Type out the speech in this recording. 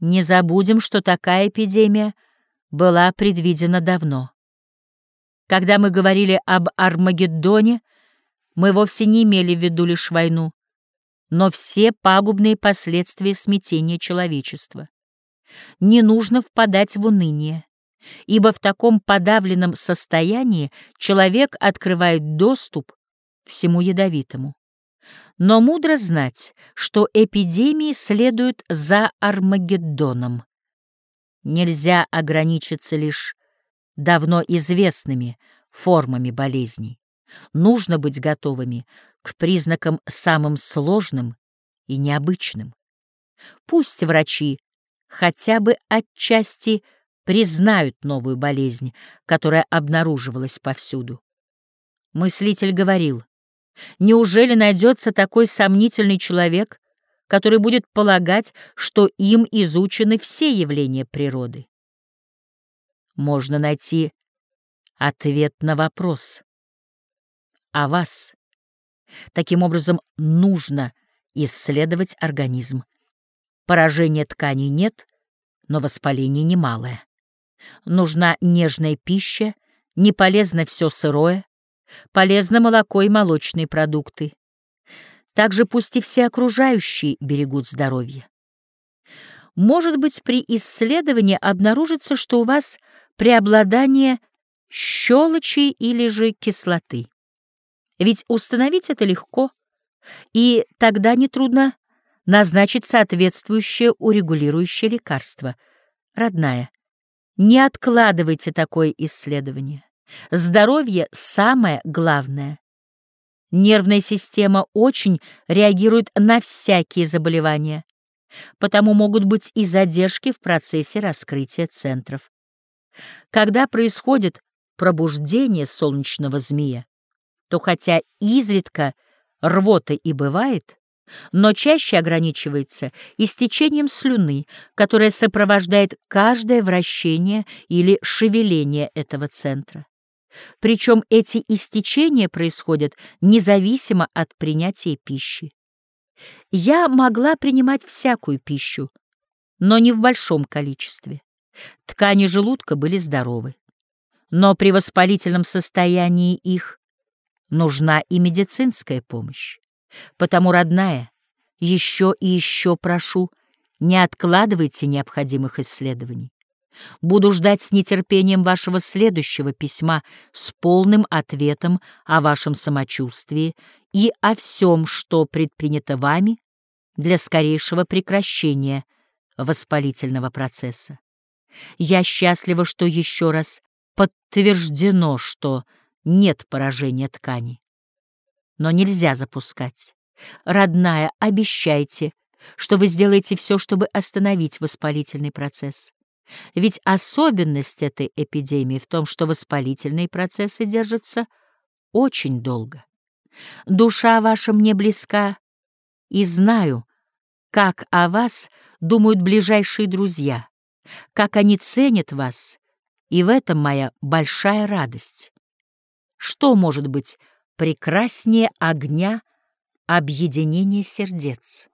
Не забудем, что такая эпидемия была предвидена давно. Когда мы говорили об Армагеддоне, мы вовсе не имели в виду лишь войну, но все пагубные последствия смятения человечества. Не нужно впадать в уныние, ибо в таком подавленном состоянии человек открывает доступ всему ядовитому. Но мудро знать, что эпидемии следуют за Армагеддоном. Нельзя ограничиться лишь давно известными формами болезней. Нужно быть готовыми к признакам самым сложным и необычным. Пусть врачи хотя бы отчасти признают новую болезнь, которая обнаруживалась повсюду. Мыслитель говорил, неужели найдется такой сомнительный человек, который будет полагать, что им изучены все явления природы? Можно найти ответ на вопрос. А вас? Таким образом, нужно исследовать организм. Поражения тканей нет, но воспаление немалое. Нужна нежная пища, не полезно все сырое, полезно молоко и молочные продукты. Также пусть и все окружающие берегут здоровье. Может быть, при исследовании обнаружится, что у вас преобладание щелочи или же кислоты. Ведь установить это легко, и тогда нетрудно назначить соответствующее урегулирующее лекарство. Родная, не откладывайте такое исследование. Здоровье — самое главное. Нервная система очень реагирует на всякие заболевания, потому могут быть и задержки в процессе раскрытия центров. Когда происходит пробуждение солнечного змея, то хотя изредка рвота и бывает, но чаще ограничивается истечением слюны, которое сопровождает каждое вращение или шевеление этого центра. Причем эти истечения происходят независимо от принятия пищи. Я могла принимать всякую пищу, но не в большом количестве. Ткани желудка были здоровы. Но при воспалительном состоянии их нужна и медицинская помощь. Потому, родная, еще и еще прошу, не откладывайте необходимых исследований. Буду ждать с нетерпением вашего следующего письма с полным ответом о вашем самочувствии и о всем, что предпринято вами для скорейшего прекращения воспалительного процесса. Я счастлива, что еще раз подтверждено, что нет поражения тканей. Но нельзя запускать. Родная, обещайте, что вы сделаете все, чтобы остановить воспалительный процесс. Ведь особенность этой эпидемии в том, что воспалительные процессы держатся очень долго. Душа ваша мне близка, и знаю, как о вас думают ближайшие друзья, как они ценят вас, и в этом моя большая радость. Что может быть прекраснее огня объединения сердец?